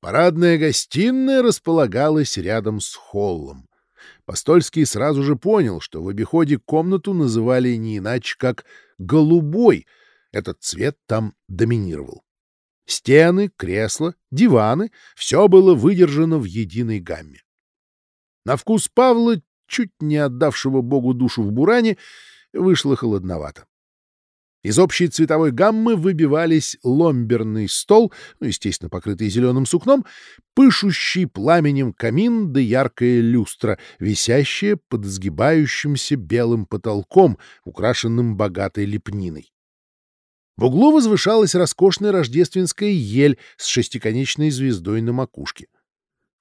Парадная гостиная располагалась рядом с холлом. Постольский сразу же понял, что в обиходе комнату называли не иначе, как «голубой». Этот цвет там доминировал. Стены, кресла, диваны — все было выдержано в единой гамме. На вкус Павла, чуть не отдавшего Богу душу в буране, вышло холодновато. Из общей цветовой гаммы выбивались ломберный стол, ну, естественно, покрытый зеленым сукном, пышущий пламенем камин да яркая люстра, висящая под сгибающимся белым потолком, украшенным богатой лепниной. В углу возвышалась роскошная рождественская ель с шестиконечной звездой на макушке.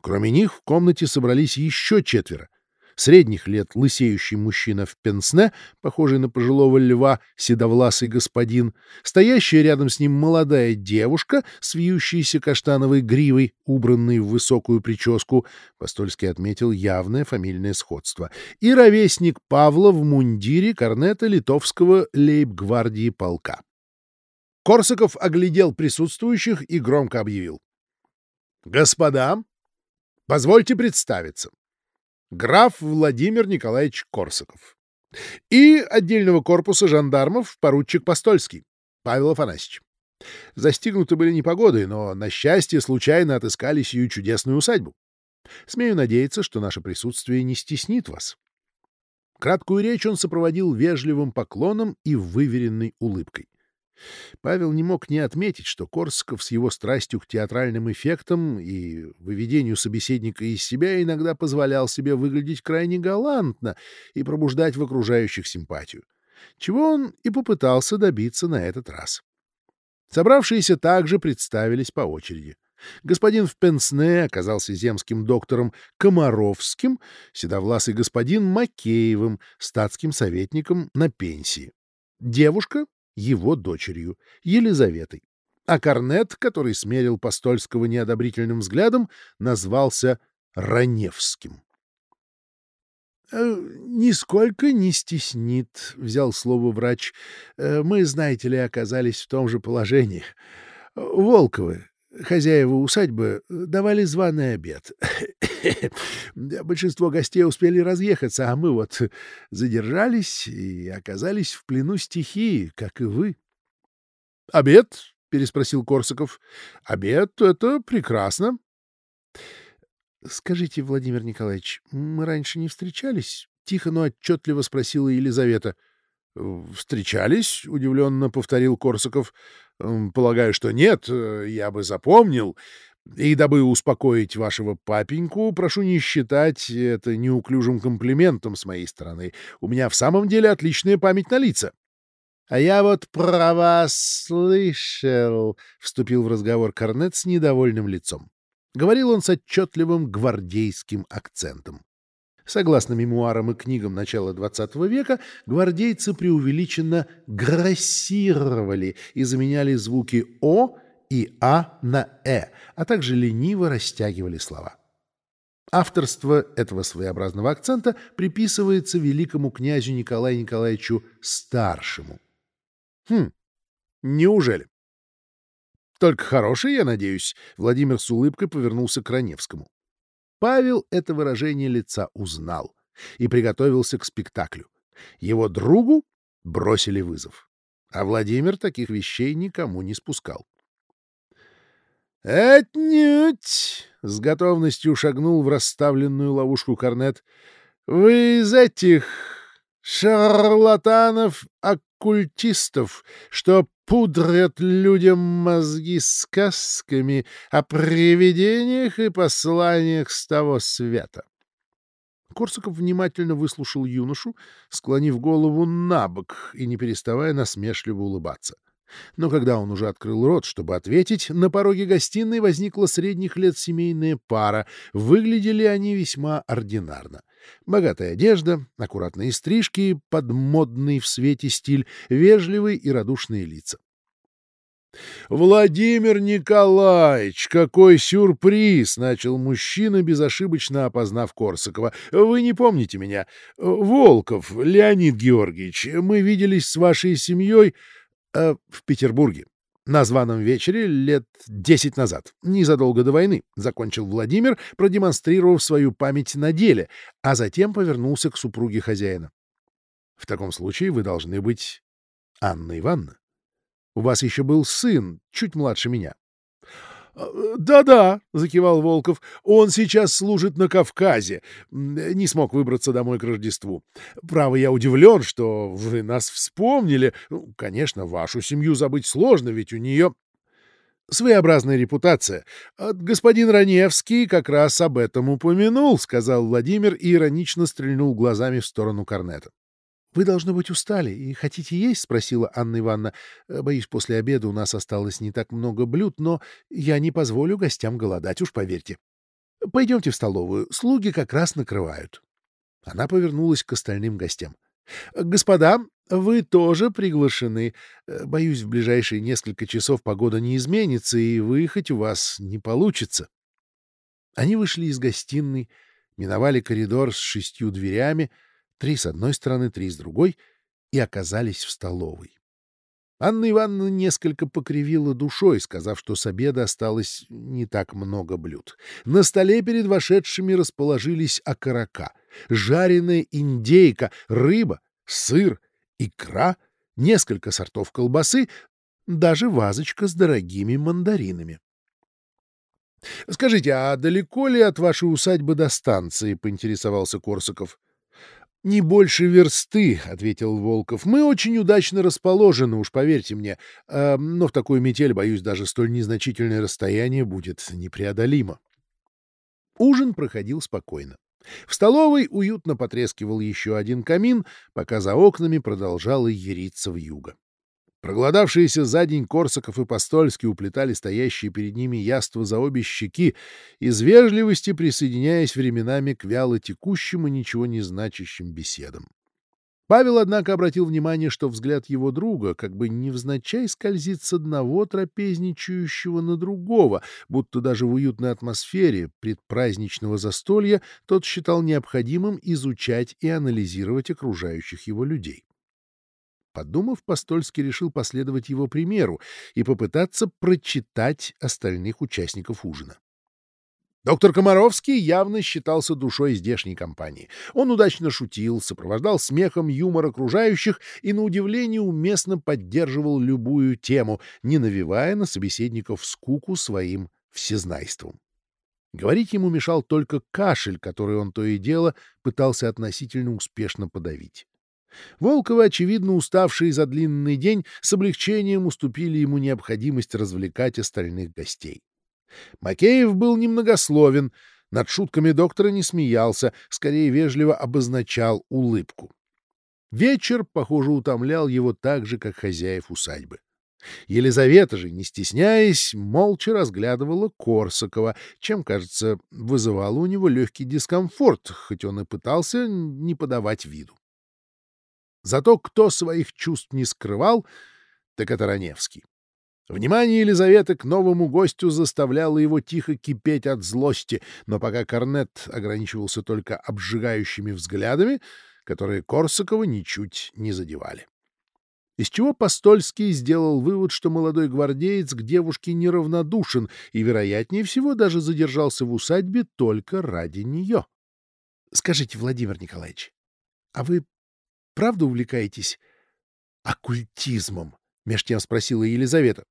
Кроме них в комнате собрались еще четверо средних лет лысеющий мужчина в пенсне, похожий на пожилого льва, седовласый господин, стоящая рядом с ним молодая девушка с вьющейся каштановой гривой, убранной в высокую прическу, Постольский отметил явное фамильное сходство, и ровесник Павла в мундире корнета литовского лейб-гвардии полка. Корсаков оглядел присутствующих и громко объявил. «Господа, позвольте представиться граф Владимир Николаевич Корсаков. И отдельного корпуса жандармов поручик Постольский, Павел Афанасьевич. Застигнуты были непогодой, но, на счастье, случайно отыскали сию чудесную усадьбу. Смею надеяться, что наше присутствие не стеснит вас. Краткую речь он сопроводил вежливым поклоном и выверенной улыбкой. Павел не мог не отметить, что Корсаков с его страстью к театральным эффектам и выведению собеседника из себя иногда позволял себе выглядеть крайне галантно и пробуждать в окружающих симпатию, чего он и попытался добиться на этот раз. Собравшиеся также представились по очереди. Господин в пенсне оказался земским доктором Комаровским, седовласый господин Макеевым, статским советником на пенсии. Девушка его дочерью, Елизаветой. А Корнет, который смерил Постольского неодобрительным взглядом, назвался Раневским. «Э, — Нисколько не стеснит, — взял слово врач. «Э, — Мы, знаете ли, оказались в том же положении. Волковы, хозяева усадьбы, давали званый обед. Большинство гостей успели разъехаться, а мы вот задержались и оказались в плену стихии, как и вы. — Обед? — переспросил Корсаков. — Обед — это прекрасно. — Скажите, Владимир Николаевич, мы раньше не встречались? — тихо, но отчетливо спросила Елизавета. — Встречались? — удивленно повторил Корсаков. — Полагаю, что нет, э, я бы запомнил. И дабы успокоить вашего папеньку, прошу не считать это неуклюжим комплиментом с моей стороны. У меня в самом деле отличная память на лица. — А я вот про вас слышал, — вступил в разговор Корнет с недовольным лицом. Говорил он с отчетливым гвардейским акцентом. Согласно мемуарам и книгам начала XX века, гвардейцы преувеличенно грассировали и заменяли звуки «о» и «а» на «э», а также лениво растягивали слова. Авторство этого своеобразного акцента приписывается великому князю Николаю Николаевичу Старшему. Хм, неужели? Только хороший, я надеюсь, Владимир с улыбкой повернулся к Раневскому. Павел это выражение лица узнал и приготовился к спектаклю. Его другу бросили вызов. А Владимир таких вещей никому не спускал. «Отнюдь!» — с готовностью шагнул в расставленную ловушку Корнет. «Вы из этих шарлатанов-оккультистов, что пудрят людям мозги сказками о привидениях и посланиях с того света». Корсаков внимательно выслушал юношу, склонив голову на бок и не переставая насмешливо улыбаться. Но когда он уже открыл рот, чтобы ответить, на пороге гостиной возникла средних лет семейная пара. Выглядели они весьма ординарно. Богатая одежда, аккуратные стрижки, подмодный в свете стиль, вежливые и радушные лица. «Владимир Николаевич, какой сюрприз!» — начал мужчина, безошибочно опознав Корсакова. «Вы не помните меня? Волков, Леонид Георгиевич, мы виделись с вашей семьей э, в Петербурге. На званом вечере лет десять назад, незадолго до войны, закончил Владимир, продемонстрировав свою память на деле, а затем повернулся к супруге хозяина. В таком случае вы должны быть Анна Ивановна. У вас еще был сын, чуть младше меня. «Да-да», — закивал Волков, — «он сейчас служит на Кавказе. Не смог выбраться домой к Рождеству. Право, я удивлен, что вы нас вспомнили. Ну, конечно, вашу семью забыть сложно, ведь у нее своеобразная репутация. Господин Раневский как раз об этом упомянул», — сказал Владимир и иронично стрельнул глазами в сторону Корнета. «Вы, должно быть, устали и хотите есть?» — спросила Анна Ивановна. «Э, «Боюсь, после обеда у нас осталось не так много блюд, но я не позволю гостям голодать, уж поверьте. Пойдемте в столовую, слуги как раз накрывают». Она повернулась к остальным гостям. «Господа, вы тоже приглашены. Э, боюсь, в ближайшие несколько часов погода не изменится, и выехать у вас не получится». Они вышли из гостиной, миновали коридор с шестью дверями — Три с одной стороны, три с другой, и оказались в столовой. Анна Ивановна несколько покривила душой, сказав, что с обеда осталось не так много блюд. На столе перед вошедшими расположились окорока, жареная индейка, рыба, сыр, икра, несколько сортов колбасы, даже вазочка с дорогими мандаринами. — Скажите, а далеко ли от вашей усадьбы до станции? — поинтересовался Корсаков. «Не больше версты», — ответил Волков. «Мы очень удачно расположены, уж поверьте мне. А, но в такую метель, боюсь, даже столь незначительное расстояние будет непреодолимо». Ужин проходил спокойно. В столовой уютно потрескивал еще один камин, пока за окнами продолжало яриться вьюга. Проголодавшиеся за день Корсаков и Постольский уплетали стоящие перед ними яства за обе щеки, из вежливости присоединяясь временами к вяло текущим и ничего не значащим беседам. Павел, однако, обратил внимание, что взгляд его друга как бы невзначай скользит с одного трапезничающего на другого, будто даже в уютной атмосфере предпраздничного застолья тот считал необходимым изучать и анализировать окружающих его людей. Подумав, Постольский решил последовать его примеру и попытаться прочитать остальных участников ужина. Доктор Комаровский явно считался душой здешней компании. Он удачно шутил, сопровождал смехом юмор окружающих и, на удивление, уместно поддерживал любую тему, не навевая на собеседников скуку своим всезнайством. Говорить ему мешал только кашель, который он то и дело пытался относительно успешно подавить. Волковы, очевидно уставшие за длинный день, с облегчением уступили ему необходимость развлекать остальных гостей. Макеев был немногословен, над шутками доктора не смеялся, скорее вежливо обозначал улыбку. Вечер, похоже, утомлял его так же, как хозяев усадьбы. Елизавета же, не стесняясь, молча разглядывала Корсакова, чем, кажется, вызывало у него легкий дискомфорт, хоть он и пытался не подавать виду. Зато кто своих чувств не скрывал, так это Раневский. Внимание Елизаветы к новому гостю заставляло его тихо кипеть от злости, но пока Корнет ограничивался только обжигающими взглядами, которые Корсакова ничуть не задевали. Из чего Постольский сделал вывод, что молодой гвардеец к девушке неравнодушен и, вероятнее всего, даже задержался в усадьбе только ради нее. — Скажите, Владимир Николаевич, а вы правда увлекаетесь оккультизмом? — меж тем спросила Елизавета.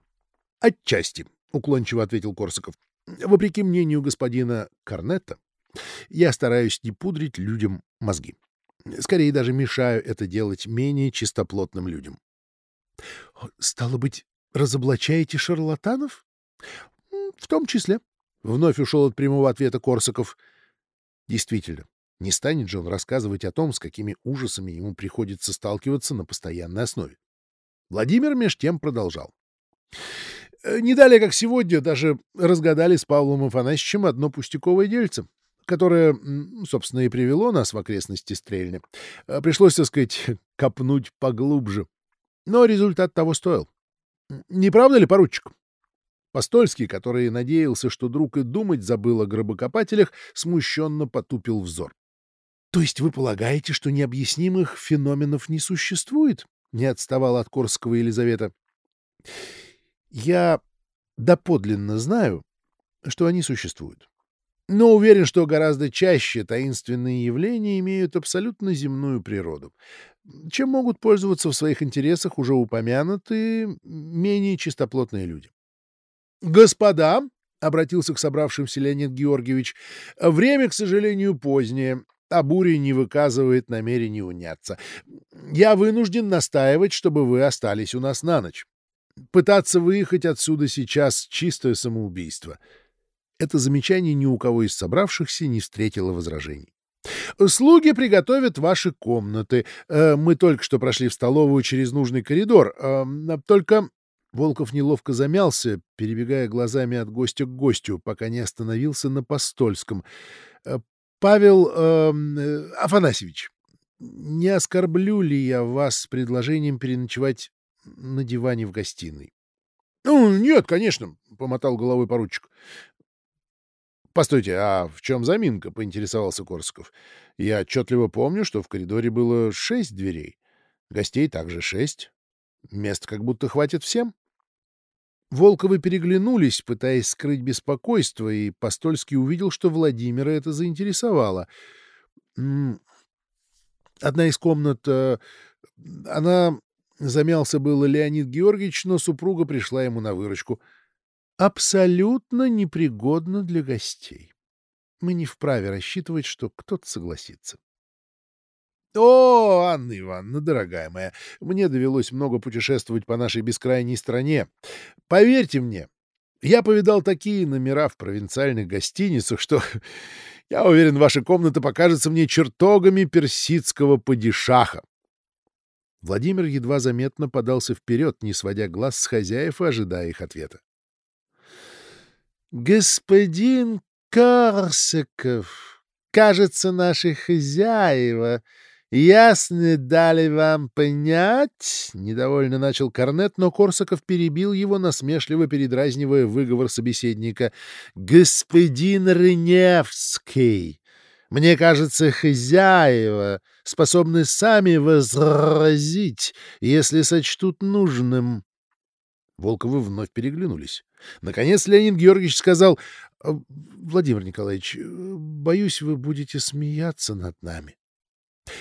— Отчасти, — уклончиво ответил Корсаков. — Вопреки мнению господина Корнетта, я стараюсь не пудрить людям мозги. Скорее даже мешаю это делать менее чистоплотным людям. — Стало быть, разоблачаете шарлатанов? — В том числе. Вновь ушел от прямого ответа Корсаков. Действительно, не станет же он рассказывать о том, с какими ужасами ему приходится сталкиваться на постоянной основе. Владимир меж тем продолжал. «Э, не далее, как сегодня, даже разгадали с Павлом Афанасьевичем одно пустяковое дельце, которое, собственно, и привело нас в окрестности Стрельни. Э, пришлось, так сказать, копнуть поглубже. Но результат того стоил. Не правда ли, поручик? Постольский, который надеялся, что друг и думать забыл о гробокопателях, смущенно потупил взор. То есть вы полагаете, что необъяснимых феноменов не существует? Не отставала от Корского Елизавета. Я доподлинно знаю, что они существуют. Но уверен, что гораздо чаще таинственные явления имеют абсолютно земную природу, чем могут пользоваться в своих интересах уже упомянутые менее чистоплотные люди. «Господа!» — обратился к собравшимся Леонид Георгиевич. «Время, к сожалению, позднее, а буря не выказывает намерения уняться. Я вынужден настаивать, чтобы вы остались у нас на ночь. Пытаться выехать отсюда сейчас — чистое самоубийство». Это замечание ни у кого из собравшихся не встретило возражений. «Слуги приготовят ваши комнаты. Э, мы только что прошли в столовую через нужный коридор. Э, только...» Волков неловко замялся, перебегая глазами от гостя к гостю, пока не остановился на Постольском. «Э, «Павел э, Афанасьевич, не оскорблю ли я вас с предложением переночевать на диване в гостиной?» «Ну, нет, конечно», — помотал головой поручик. «Постойте, а в чем заминка?» — поинтересовался Корсаков. «Я отчетливо помню, что в коридоре было шесть дверей. Гостей также шесть. Мест как будто хватит всем». Волковы переглянулись, пытаясь скрыть беспокойство, и Постольский увидел, что Владимира это заинтересовало. Одна из комнат... Э, она... Замялся было Леонид Георгиевич, но супруга пришла ему на выручку — абсолютно непригодна для гостей. Мы не вправе рассчитывать, что кто-то согласится. О, Анна Ивановна, дорогая моя, мне довелось много путешествовать по нашей бескрайней стране. Поверьте мне, я повидал такие номера в провинциальных гостиницах, что, я уверен, ваша комната покажется мне чертогами персидского падишаха. Владимир едва заметно подался вперед, не сводя глаз с хозяев и ожидая их ответа. «Господин Корсаков, кажется, наши хозяева ясно дали вам понять...» — недовольно начал Корнет, но Корсаков перебил его, насмешливо передразнивая выговор собеседника. «Господин Рыневский, мне кажется, хозяева способны сами возразить, если сочтут нужным». Волковы вновь переглянулись. Наконец Леонид Георгиевич сказал, «А, «Владимир Николаевич, боюсь, вы будете смеяться над нами».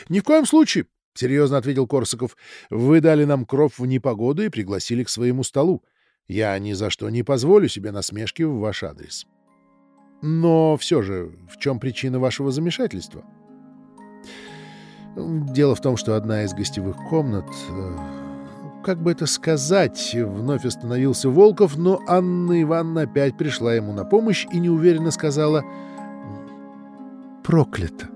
«Ни в коем случае», — серьезно ответил Корсаков. «Вы дали нам кров в непогоду и пригласили к своему столу. Я ни за что не позволю себе насмешки в ваш адрес». «Но все же, в чем причина вашего замешательства?» «Дело в том, что одна из гостевых комнат...» э, как бы это сказать, вновь остановился Волков, но Анна Ивановна опять пришла ему на помощь и неуверенно сказала «Проклято».